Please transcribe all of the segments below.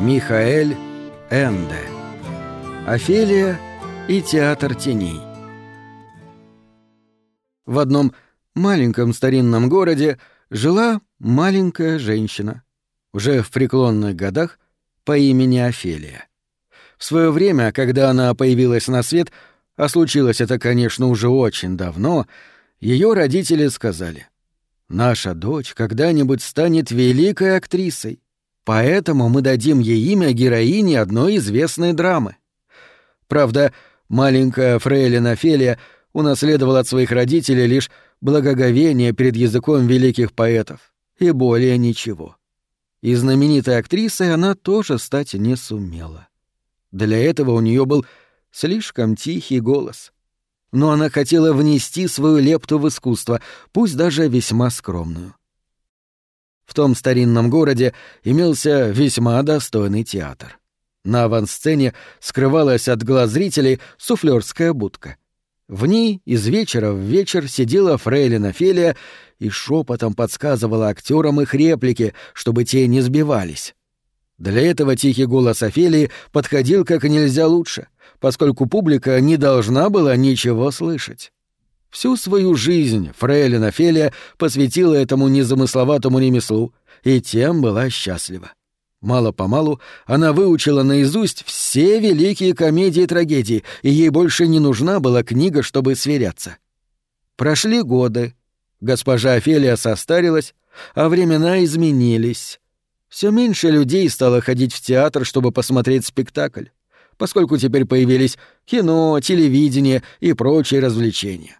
Михаэль Энде. Офелия и театр теней. В одном маленьком старинном городе жила маленькая женщина, уже в преклонных годах, по имени Офелия. В свое время, когда она появилась на свет, а случилось это, конечно, уже очень давно, ее родители сказали, «Наша дочь когда-нибудь станет великой актрисой, поэтому мы дадим ей имя героини одной известной драмы». Правда, маленькая фрейлина Фелия унаследовала от своих родителей лишь благоговение перед языком великих поэтов, и более ничего. И знаменитой актрисой она тоже стать не сумела. Для этого у нее был слишком тихий голос. Но она хотела внести свою лепту в искусство, пусть даже весьма скромную. В том старинном городе имелся весьма достойный театр. На авансцене скрывалась от глаз зрителей суфлерская будка. В ней из вечера в вечер сидела фрейлина Фелия и шепотом подсказывала актерам их реплики, чтобы те не сбивались. Для этого тихий голос Офелии подходил как нельзя лучше, поскольку публика не должна была ничего слышать. Всю свою жизнь фрейлин Офелия посвятила этому незамысловатому ремеслу, и тем была счастлива. Мало-помалу она выучила наизусть все великие комедии и трагедии, и ей больше не нужна была книга, чтобы сверяться. Прошли годы. Госпожа Офелия состарилась, а времена изменились. Все меньше людей стало ходить в театр, чтобы посмотреть спектакль, поскольку теперь появились кино, телевидение и прочие развлечения.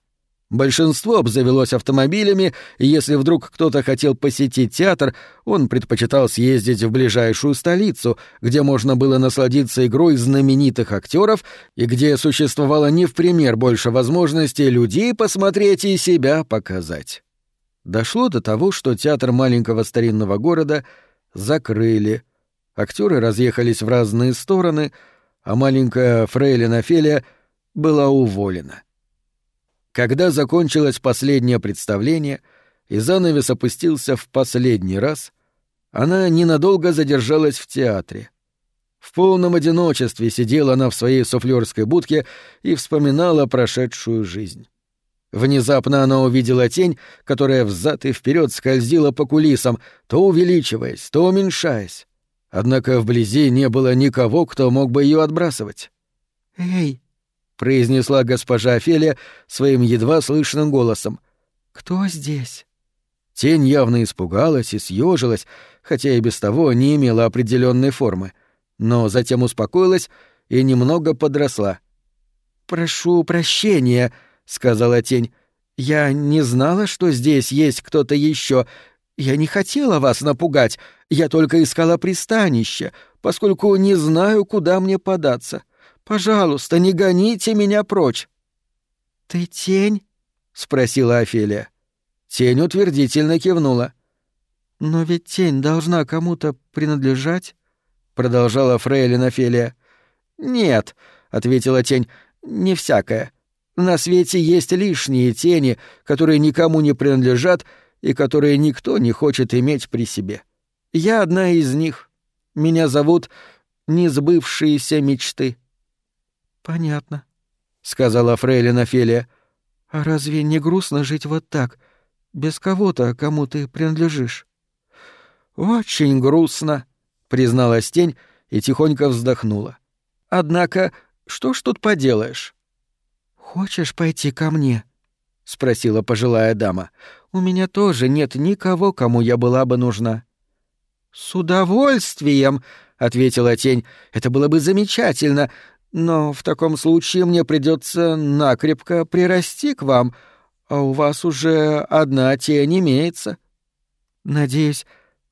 Большинство обзавелось автомобилями, и если вдруг кто-то хотел посетить театр, он предпочитал съездить в ближайшую столицу, где можно было насладиться игрой знаменитых актеров и где существовало не в пример больше возможностей людей посмотреть и себя показать. Дошло до того, что театр маленького старинного города — закрыли. Актеры разъехались в разные стороны, а маленькая фрейлина Фелия была уволена. Когда закончилось последнее представление и занавес опустился в последний раз, она ненадолго задержалась в театре. В полном одиночестве сидела она в своей суфлёрской будке и вспоминала прошедшую жизнь. Внезапно она увидела тень, которая взад и вперед скользила по кулисам, то увеличиваясь, то уменьшаясь. Однако вблизи не было никого, кто мог бы ее отбрасывать. «Эй!» — произнесла госпожа Офелия своим едва слышным голосом. «Кто здесь?» Тень явно испугалась и съежилась, хотя и без того не имела определенной формы, но затем успокоилась и немного подросла. «Прошу прощения», сказала тень. Я не знала, что здесь есть кто-то еще. Я не хотела вас напугать. Я только искала пристанище, поскольку не знаю, куда мне податься. Пожалуйста, не гоните меня прочь. Ты тень? спросила Офелия. Тень утвердительно кивнула. Но ведь тень должна кому-то принадлежать, продолжала фрейлин Офелия. Нет, ответила тень. Не всякая. На свете есть лишние тени, которые никому не принадлежат и которые никто не хочет иметь при себе. Я одна из них. Меня зовут Несбывшиеся мечты. Понятно, сказала фрейлин Офелия. А разве не грустно жить вот так, без кого-то, кому ты принадлежишь? Очень грустно, призналась тень и тихонько вздохнула. Однако, что ж тут поделаешь? «Хочешь пойти ко мне?» — спросила пожилая дама. «У меня тоже нет никого, кому я была бы нужна». «С удовольствием!» — ответила тень. «Это было бы замечательно, но в таком случае мне придется накрепко прирасти к вам, а у вас уже одна тень имеется. Надеюсь,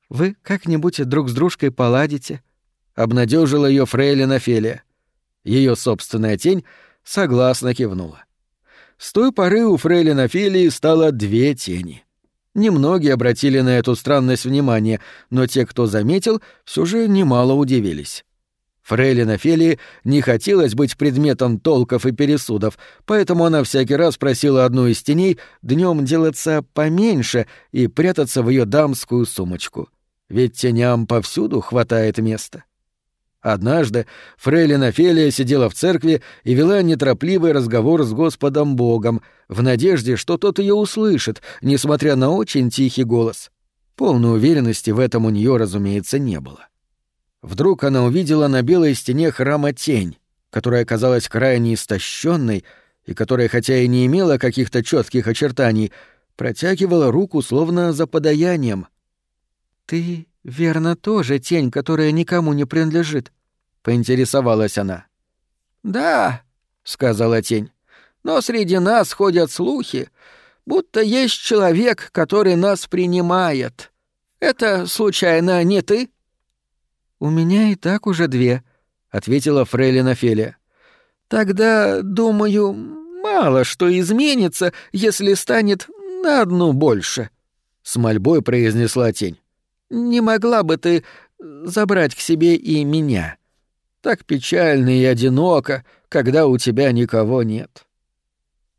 вы как-нибудь друг с дружкой поладите», — обнадежила ее фрейлин Офелия. Ее собственная тень — согласно кивнула. С той поры у фрейлин Офелии стало две тени. Немногие обратили на эту странность внимание, но те, кто заметил, все же немало удивились. Фрейлин Офелии не хотелось быть предметом толков и пересудов, поэтому она всякий раз просила одну из теней днем делаться поменьше и прятаться в ее дамскую сумочку. Ведь теням повсюду хватает места. Однажды фрейлин Офелия сидела в церкви и вела неторопливый разговор с Господом Богом, в надежде, что тот ее услышит, несмотря на очень тихий голос. Полной уверенности в этом у нее, разумеется, не было. Вдруг она увидела на белой стене храма тень, которая казалась крайне истощенной и которая, хотя и не имела каких-то четких очертаний, протягивала руку словно за подаянием. «Ты «Верно, тоже тень, которая никому не принадлежит», — поинтересовалась она. «Да», — сказала тень, — «но среди нас ходят слухи, будто есть человек, который нас принимает. Это, случайно, не ты?» «У меня и так уже две», — ответила Фрейлина Фелия. «Тогда, думаю, мало что изменится, если станет на одну больше», — с мольбой произнесла тень. Не могла бы ты забрать к себе и меня? Так печально и одиноко, когда у тебя никого нет».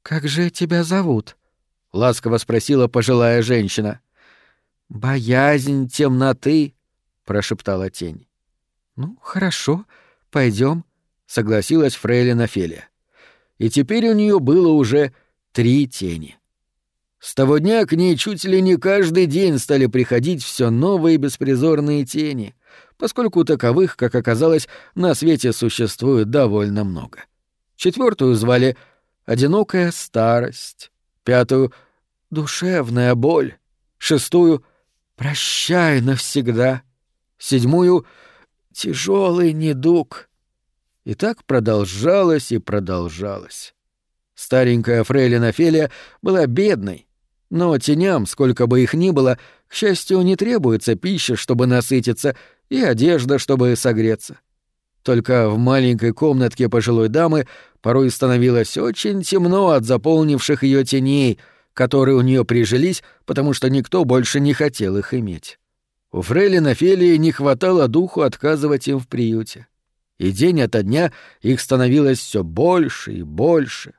«Как же тебя зовут?» — ласково спросила пожилая женщина. «Боязнь темноты», — прошептала тень. «Ну, хорошо, пойдем, согласилась фрейлина Фелия. И теперь у нее было уже три тени. С того дня к ней чуть ли не каждый день стали приходить все новые беспризорные тени, поскольку таковых, как оказалось, на свете существует довольно много. Четвертую звали «Одинокая старость», пятую — «Душевная боль», шестую — «Прощай навсегда», седьмую — «Тяжелый недуг». И так продолжалось и продолжалось. Старенькая фрейлина Фелия была бедной, но теням, сколько бы их ни было, к счастью, не требуется пища, чтобы насытиться, и одежда, чтобы согреться. Только в маленькой комнатке пожилой дамы порой становилось очень темно от заполнивших ее теней, которые у нее прижились, потому что никто больше не хотел их иметь. У фрейлин Фелии не хватало духу отказывать им в приюте. И день ото дня их становилось все больше и больше.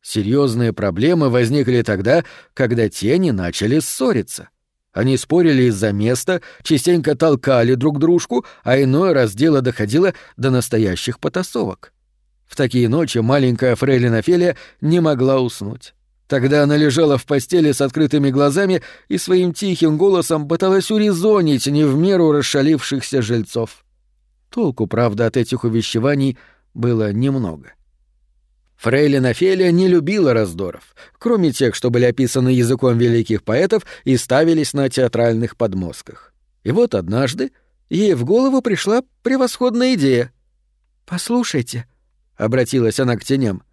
Серьезные проблемы возникли тогда, когда тени начали ссориться. Они спорили из-за места, частенько толкали друг дружку, а иной раз дело доходило до настоящих потасовок. В такие ночи маленькая фрейлина Фелия не могла уснуть. Тогда она лежала в постели с открытыми глазами и своим тихим голосом пыталась урезонить не в меру расшалившихся жильцов. Толку, правда, от этих увещеваний было немного. Фрейлина Фелия не любила раздоров, кроме тех, что были описаны языком великих поэтов и ставились на театральных подмостках. И вот однажды ей в голову пришла превосходная идея. «Послушайте», — обратилась она к теням, —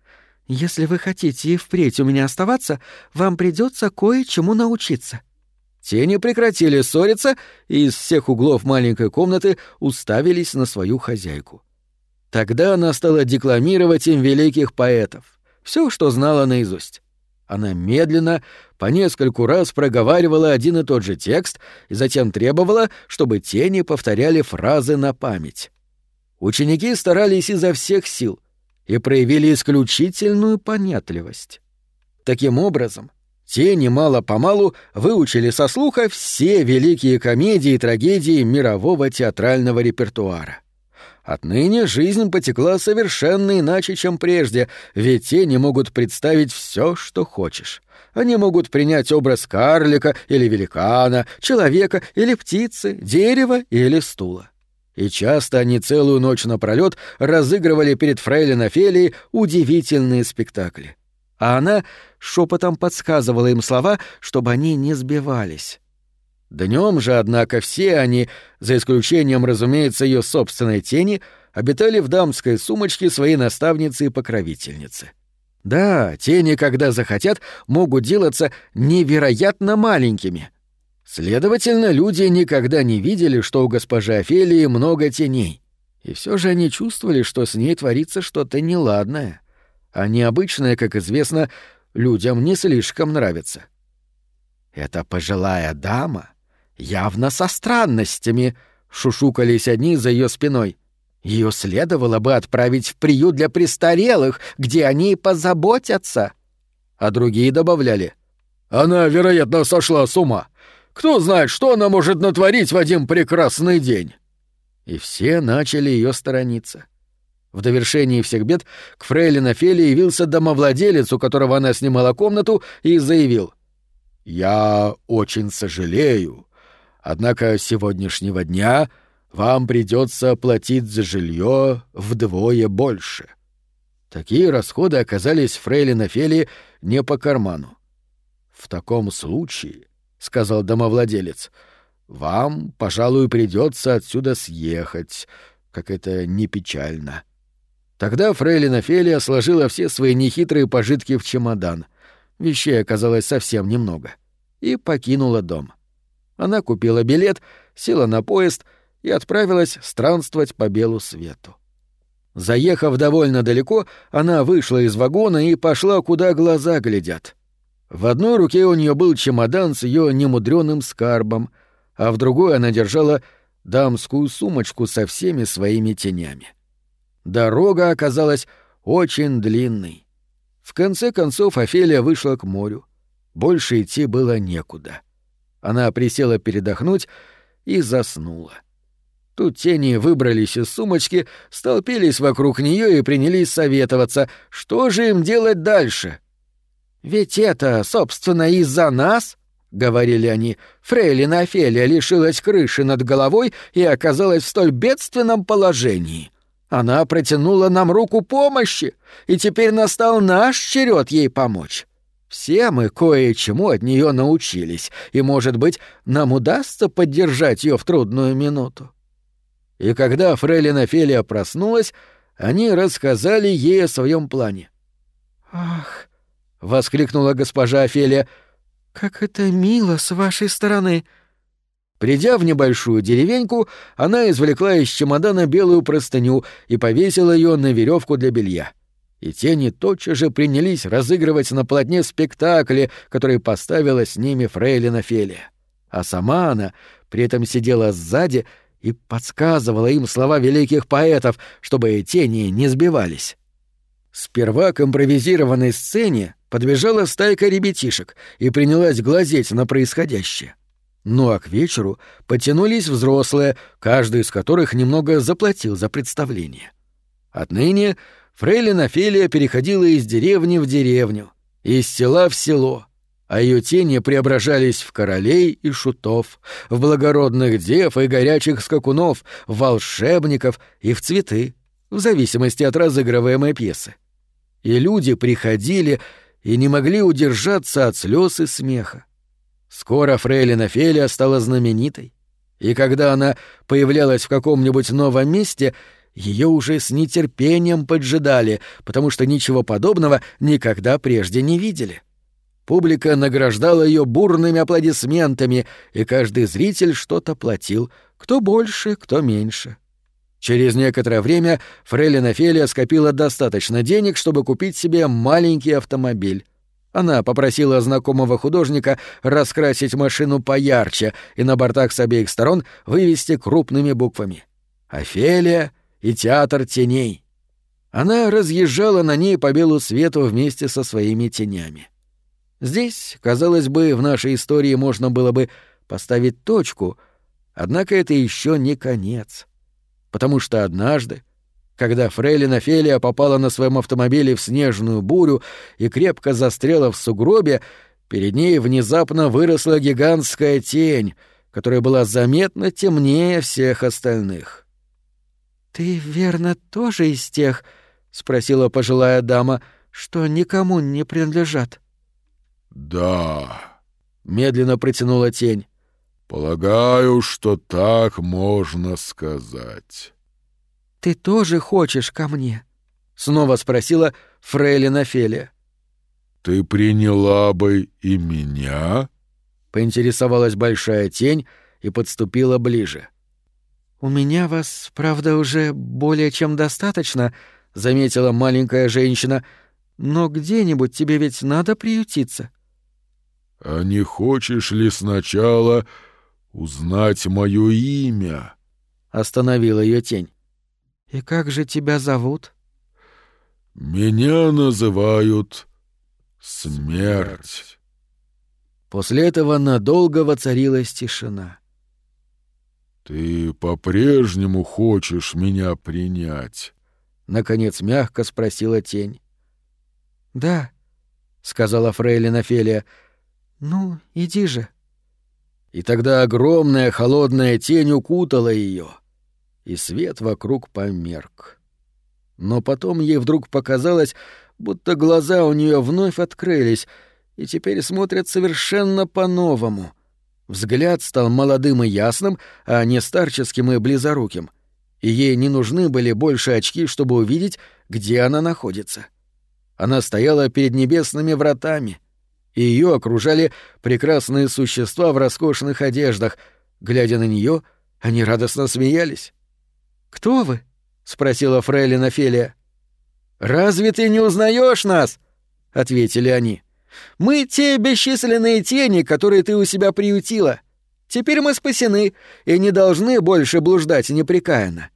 «если вы хотите и впредь у меня оставаться, вам придется кое-чему научиться». Тени прекратили ссориться и из всех углов маленькой комнаты уставились на свою хозяйку. Тогда она стала декламировать им великих поэтов, все, что знала наизусть. Она медленно, по нескольку раз проговаривала один и тот же текст и затем требовала, чтобы тени повторяли фразы на память. Ученики старались изо всех сил и проявили исключительную понятливость. Таким образом, тени мало-помалу выучили со слуха все великие комедии и трагедии мирового театрального репертуара. Отныне жизнь потекла совершенно иначе, чем прежде, ведь те не могут представить все, что хочешь. Они могут принять образ карлика или великана, человека или птицы, дерева или стула. И часто они целую ночь напролёт разыгрывали перед фрейлин Офелией удивительные спектакли. А она шепотом подсказывала им слова, чтобы они не сбивались. Днем же, однако, все они, за исключением, разумеется, ее собственной тени, обитали в дамской сумочке своей наставницы и покровительницы. Да, тени, когда захотят, могут делаться невероятно маленькими. Следовательно, люди никогда не видели, что у госпожи Офелии много теней. И все же они чувствовали, что с ней творится что-то неладное. А необычное, как известно, людям не слишком нравится. «Это пожилая дама», явно со странностями, шушукались одни за ее спиной. Ее следовало бы отправить в приют для престарелых, где они позаботятся. А другие добавляли. Она, вероятно, сошла с ума. Кто знает, что она может натворить в один прекрасный день. И все начали ее сторониться. В довершении всех бед к фрейлин Офелии явился домовладелец, у которого она снимала комнату, и заявил. «Я очень сожалею, однако с сегодняшнего дня вам придется платить за жилье вдвое больше». Такие расходы оказались фрейлин Офелии не по карману. «В таком случае», — сказал домовладелец, — «вам, пожалуй, придется отсюда съехать, как это не печально». Тогда фрейлин Офелия сложила все свои нехитрые пожитки в чемодан. Вещей оказалось совсем немного. И покинула дом. Она купила билет, села на поезд и отправилась странствовать по белу свету. Заехав довольно далеко, она вышла из вагона и пошла, куда глаза глядят. В одной руке у нее был чемодан с ее немудреным скарбом, а в другой она держала дамскую сумочку со всеми своими тенями. Дорога оказалась очень длинной. В конце концов Офелия вышла к морю. Больше идти было некуда. Она присела передохнуть и заснула. Тут тени выбрались из сумочки, столпились вокруг нее и принялись советоваться, что же им делать дальше. «Ведь это, собственно, из-за нас», — говорили они, — «фрейлина Офелия лишилась крыши над головой и оказалась в столь бедственном положении. Она протянула нам руку помощи, и теперь настал наш черед ей помочь». Все мы кое-чему от нее научились, и, может быть, нам удастся поддержать ее в трудную минуту. И когда фрейлина Офелия проснулась, они рассказали ей о своем плане. «Ах!» — воскликнула госпожа Офелия. «Как это мило с вашей стороны!» Придя в небольшую деревеньку, она извлекла из чемодана белую простыню и повесила ее на веревку для белья. И тени тотчас же принялись разыгрывать на полотне спектакли, которые поставила с ними фрейлина Офелия. А сама она при этом сидела сзади — и подсказывала им слова великих поэтов, чтобы тени не сбивались. Сперва к импровизированной сцене подбежала стайка ребятишек и принялась глазеть на происходящее. Ну а к вечеру потянулись взрослые, каждый из которых немного заплатил за представление. Отныне фрейлин Офелия переходила из деревни в деревню, из села в село — а ее тени преображались в королей и шутов, в благородных дев и горячих скакунов, в волшебников и в цветы, в зависимости от разыгрываемой пьесы. И люди приходили и не могли удержаться от слез и смеха. Скоро Фрейлина Фелия стала знаменитой, и когда она появлялась в каком-нибудь новом месте, ее уже с нетерпением поджидали, потому что ничего подобного никогда прежде не видели. Публика награждала ее бурными аплодисментами, и каждый зритель что-то платил, кто больше, кто меньше. Через некоторое время Фрейлина Фелия скопила достаточно денег, чтобы купить себе маленький автомобиль. Она попросила знакомого художника раскрасить машину поярче и на бортах с обеих сторон вывести крупными буквами «Офелия» и «Театр теней». Она разъезжала на ней по белу свету вместе со своими тенями. Здесь, казалось бы, в нашей истории можно было бы поставить точку, однако это еще не конец. Потому что однажды, когда Фрейлин Офелия попала на своем автомобиле в снежную бурю и крепко застряла в сугробе, перед ней внезапно выросла гигантская тень, которая была заметно темнее всех остальных. «Ты, верно, тоже из тех, — спросила пожилая дама, — что никому не принадлежат?» «Да», — медленно протянула тень. «Полагаю, что так можно сказать». «Ты тоже хочешь ко мне?» — снова спросила фрейлина Фелия. «Ты приняла бы и меня?» — поинтересовалась большая тень и подступила ближе. «У меня вас, правда, уже более чем достаточно», — заметила маленькая женщина, — «но где-нибудь тебе ведь надо приютиться». «А не хочешь ли сначала узнать мое имя?» — остановила ее тень. «И как же тебя зовут?» «Меня называют Смерть». После этого надолго воцарилась тишина. Ты по-прежнему хочешь меня принять? Наконец мягко спросила тень. Да, сказала Фрейлина Фелия. Ну, иди же. И тогда огромная холодная тень укутала ее, и свет вокруг померк. Но потом ей вдруг показалось, будто глаза у нее вновь открылись и теперь смотрят совершенно по-новому. Взгляд стал молодым и ясным, а не старческим и близоруким, и ей не нужны были больше очки, чтобы увидеть, где она находится. Она стояла перед небесными вратами, и ее окружали прекрасные существа в роскошных одеждах. Глядя на нее, они радостно смеялись. «Кто вы?» — спросила фрейлина Фелия. «Разве ты не узнаешь нас?» — ответили они. «Мы те бесчисленные тени, которые ты у себя приютила. Теперь мы спасены и не должны больше блуждать непрекаянно».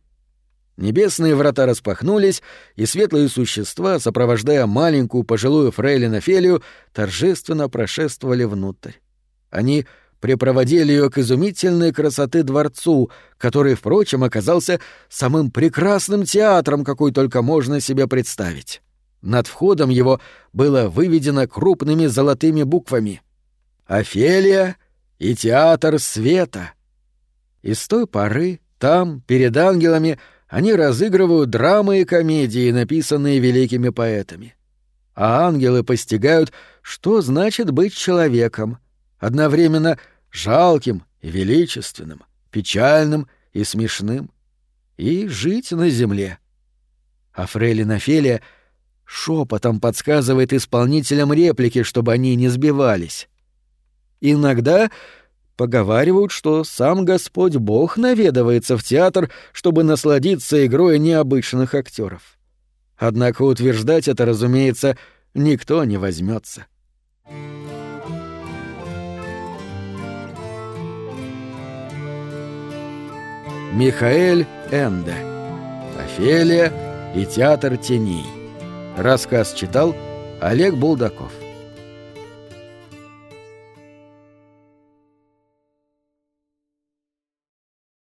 Небесные врата распахнулись, и светлые существа, сопровождая маленькую пожилую фрейлин Офелию, торжественно прошествовали внутрь. Они припроводили ее к изумительной красоты дворцу, который, впрочем, оказался самым прекрасным театром, какой только можно себе представить. Над входом его было выведено крупными золотыми буквами «Офелия и театр света». И с той поры там, перед ангелами, они разыгрывают драмы и комедии, написанные великими поэтами. А ангелы постигают, что значит быть человеком — одновременно жалким и величественным, печальным и смешным, и жить на земле. А Фрейлина Офелия шепотом подсказывает исполнителям реплики, чтобы они не сбивались. Иногда поговаривают, что сам Господь Бог наведывается в театр, чтобы насладиться игрой необычных актеров. Однако утверждать это, разумеется, никто не возьмется. Михаэль Энде. Офелия и театр теней. Рассказ читал Олег Булдаков.